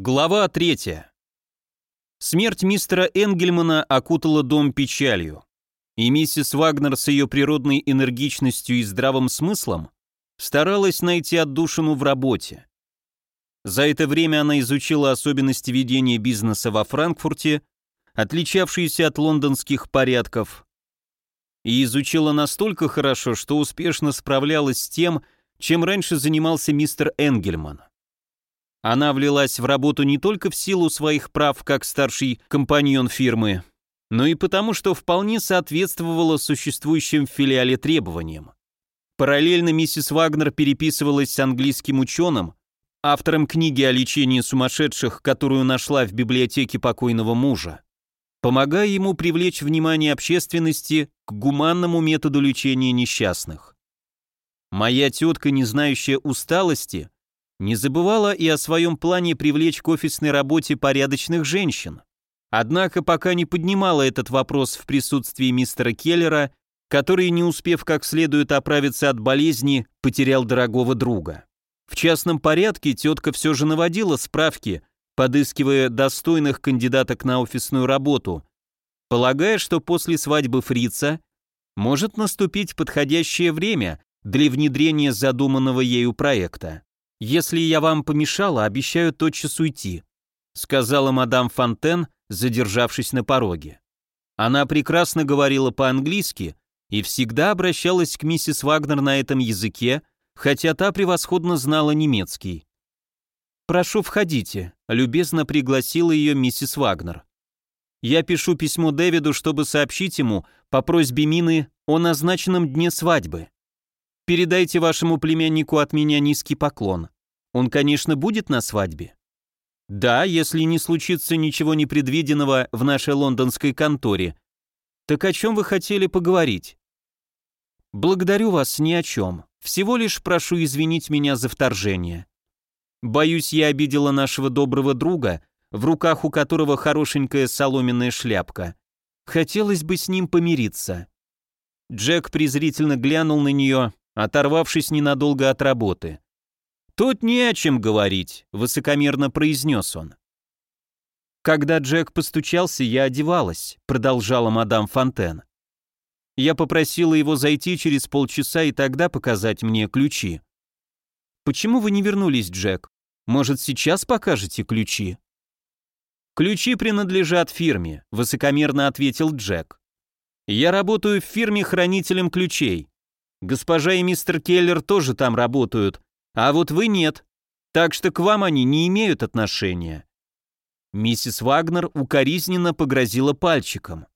Глава 3. Смерть мистера Энгельмана окутала дом печалью, и миссис Вагнер с ее природной энергичностью и здравым смыслом старалась найти отдушину в работе. За это время она изучила особенности ведения бизнеса во Франкфурте, отличавшиеся от лондонских порядков, и изучила настолько хорошо, что успешно справлялась с тем, чем раньше занимался мистер Энгельман. Она влилась в работу не только в силу своих прав как старший компаньон фирмы, но и потому, что вполне соответствовала существующим в филиале требованиям. Параллельно миссис Вагнер переписывалась с английским ученым, автором книги о лечении сумасшедших, которую нашла в библиотеке покойного мужа, помогая ему привлечь внимание общественности к гуманному методу лечения несчастных. Моя тетка, не знающая усталости, не забывала и о своем плане привлечь к офисной работе порядочных женщин. Однако пока не поднимала этот вопрос в присутствии мистера Келлера, который, не успев как следует оправиться от болезни, потерял дорогого друга. В частном порядке тетка все же наводила справки, подыскивая достойных кандидаток на офисную работу, полагая, что после свадьбы фрица может наступить подходящее время для внедрения задуманного ею проекта. «Если я вам помешала, обещаю тотчас уйти», сказала мадам Фонтен, задержавшись на пороге. Она прекрасно говорила по-английски и всегда обращалась к миссис Вагнер на этом языке, хотя та превосходно знала немецкий. «Прошу, входите», — любезно пригласила ее миссис Вагнер. «Я пишу письмо Дэвиду, чтобы сообщить ему по просьбе Мины о назначенном дне свадьбы. Передайте вашему племяннику от меня низкий поклон. Он, конечно, будет на свадьбе. Да, если не случится ничего непредвиденного в нашей лондонской конторе. Так о чем вы хотели поговорить? Благодарю вас ни о чем. Всего лишь прошу извинить меня за вторжение. Боюсь, я обидела нашего доброго друга, в руках у которого хорошенькая соломенная шляпка. Хотелось бы с ним помириться. Джек презрительно глянул на нее, оторвавшись ненадолго от работы. «Тут не о чем говорить», — высокомерно произнес он. «Когда Джек постучался, я одевалась», — продолжала мадам Фонтен. Я попросила его зайти через полчаса и тогда показать мне ключи. «Почему вы не вернулись, Джек? Может, сейчас покажете ключи?» «Ключи принадлежат фирме», — высокомерно ответил Джек. «Я работаю в фирме хранителем ключей. Госпожа и мистер Келлер тоже там работают, а вот вы нет. Так что к вам они не имеют отношения». Миссис Вагнер укоризненно погрозила пальчиком.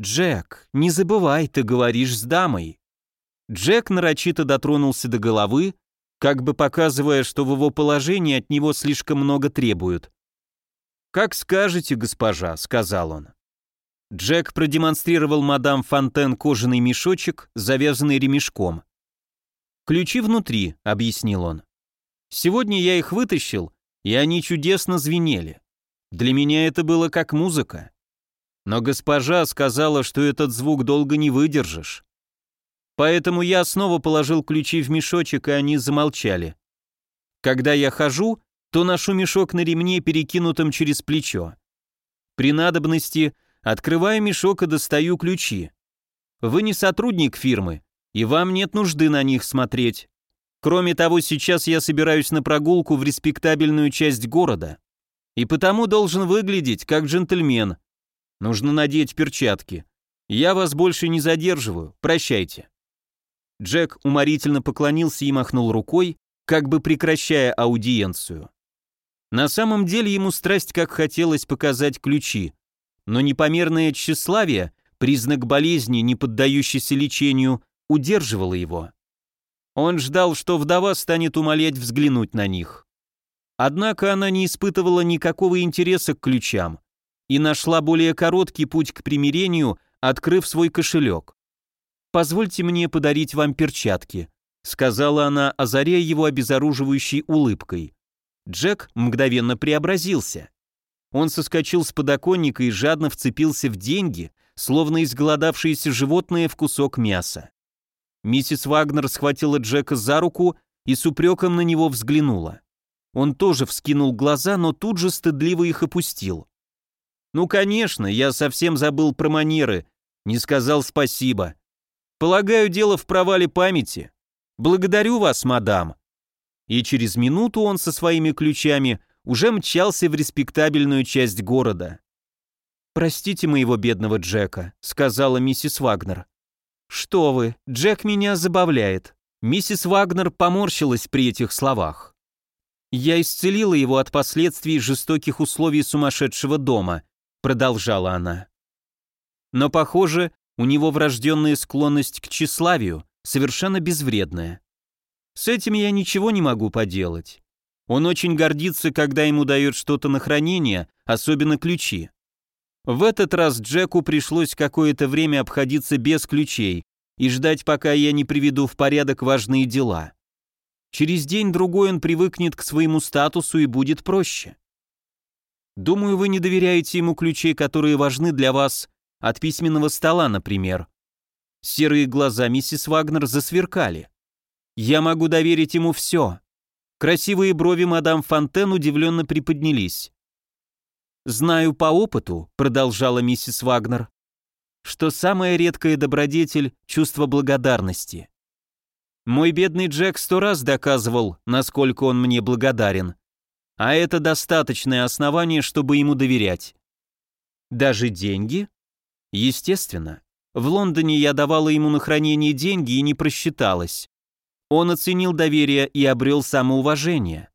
«Джек, не забывай, ты говоришь с дамой». Джек нарочито дотронулся до головы, как бы показывая, что в его положении от него слишком много требуют. «Как скажете, госпожа», — сказал он. Джек продемонстрировал мадам Фонтен кожаный мешочек, завязанный ремешком. «Ключи внутри», — объяснил он. «Сегодня я их вытащил, и они чудесно звенели. Для меня это было как музыка. Но госпожа сказала, что этот звук долго не выдержишь. Поэтому я снова положил ключи в мешочек, и они замолчали. Когда я хожу, то ношу мешок на ремне, перекинутом через плечо. При надобности Открываю мешок и достаю ключи. Вы не сотрудник фирмы, и вам нет нужды на них смотреть. Кроме того, сейчас я собираюсь на прогулку в респектабельную часть города, и потому должен выглядеть как джентльмен. Нужно надеть перчатки. Я вас больше не задерживаю, прощайте». Джек уморительно поклонился и махнул рукой, как бы прекращая аудиенцию. На самом деле ему страсть как хотелось показать ключи, но непомерное тщеславие, признак болезни, не поддающейся лечению, удерживало его. Он ждал, что вдова станет умолять взглянуть на них. Однако она не испытывала никакого интереса к ключам и нашла более короткий путь к примирению, открыв свой кошелек. «Позвольте мне подарить вам перчатки», сказала она, озаряя его обезоруживающей улыбкой. Джек мгновенно преобразился. Он соскочил с подоконника и жадно вцепился в деньги, словно изголодавшееся животное в кусок мяса. Миссис Вагнер схватила Джека за руку и с упреком на него взглянула. Он тоже вскинул глаза, но тут же стыдливо их опустил. «Ну, конечно, я совсем забыл про манеры, не сказал спасибо. Полагаю, дело в провале памяти. Благодарю вас, мадам». И через минуту он со своими ключами уже мчался в респектабельную часть города. «Простите моего бедного Джека», — сказала миссис Вагнер. «Что вы, Джек меня забавляет». Миссис Вагнер поморщилась при этих словах. «Я исцелила его от последствий жестоких условий сумасшедшего дома», — продолжала она. «Но, похоже, у него врожденная склонность к тщеславию, совершенно безвредная. С этим я ничего не могу поделать. Он очень гордится, когда ему дают что-то на хранение, особенно ключи. В этот раз Джеку пришлось какое-то время обходиться без ключей и ждать, пока я не приведу в порядок важные дела. Через день-другой он привыкнет к своему статусу и будет проще. Думаю, вы не доверяете ему ключей, которые важны для вас от письменного стола, например. Серые глаза миссис Вагнер засверкали. Я могу доверить ему все. Красивые брови мадам Фонтен удивленно приподнялись. «Знаю по опыту», — продолжала миссис Вагнер, что самая редкая добродетель — чувство благодарности. Мой бедный Джек сто раз доказывал, насколько он мне благодарен. А это достаточное основание, чтобы ему доверять. Даже деньги? Естественно. В Лондоне я давала ему на хранение деньги и не просчиталась. Он оценил доверие и обрел самоуважение.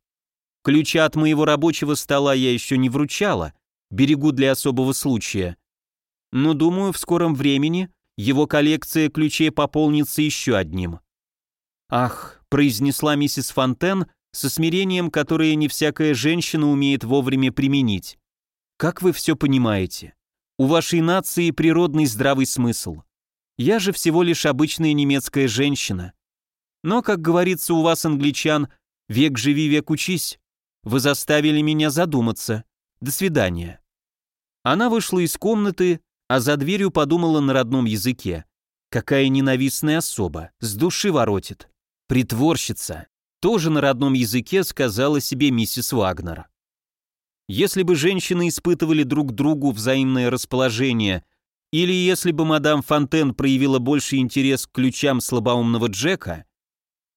Ключа от моего рабочего стола я еще не вручала, берегу для особого случая. Но думаю, в скором времени его коллекция ключей пополнится еще одним. «Ах», — произнесла миссис Фонтен со смирением, которое не всякая женщина умеет вовремя применить. «Как вы все понимаете? У вашей нации природный здравый смысл. Я же всего лишь обычная немецкая женщина. Но, как говорится у вас, англичан, век живи, век учись. Вы заставили меня задуматься. До свидания». Она вышла из комнаты, а за дверью подумала на родном языке. Какая ненавистная особа, с души воротит. Притворщица. Тоже на родном языке сказала себе миссис Вагнер. Если бы женщины испытывали друг другу взаимное расположение, или если бы мадам Фонтен проявила больше интерес к ключам слабоумного Джека,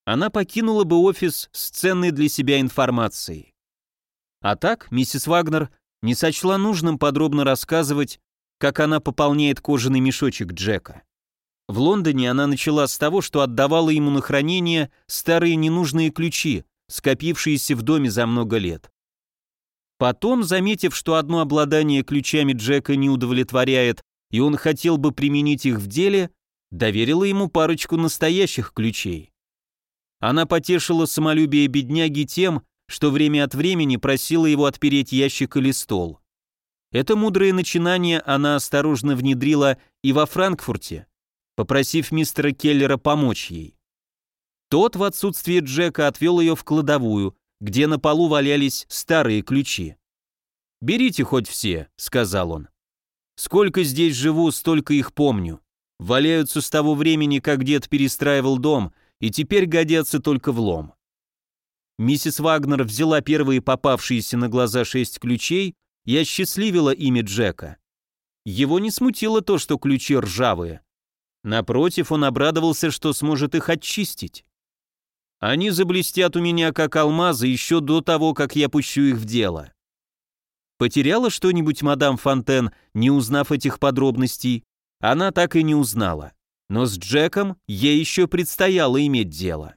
она покинула бы офис с ценной для себя информацией. А так, миссис Вагнер не сочла нужным подробно рассказывать, как она пополняет кожаный мешочек Джека. В Лондоне она начала с того, что отдавала ему на хранение старые ненужные ключи, скопившиеся в доме за много лет. Потом, заметив, что одно обладание ключами Джека не удовлетворяет, и он хотел бы применить их в деле, доверила ему парочку настоящих ключей. Она потешила самолюбие бедняги тем, что время от времени просила его отпереть ящик или стол. Это мудрое начинание она осторожно внедрила и во Франкфурте, попросив мистера Келлера помочь ей. Тот в отсутствие Джека отвел ее в кладовую, где на полу валялись старые ключи. «Берите хоть все», — сказал он. «Сколько здесь живу, столько их помню. Валяются с того времени, как дед перестраивал дом, и теперь годятся только в лом. Миссис Вагнер взяла первые попавшиеся на глаза шесть ключей и осчастливила ими Джека. Его не смутило то, что ключи ржавые. Напротив, он обрадовался, что сможет их очистить. Они заблестят у меня, как алмазы, еще до того, как я пущу их в дело. Потеряла что-нибудь мадам Фонтен, не узнав этих подробностей? Она так и не узнала. Но с Джеком ей еще предстояло иметь дело.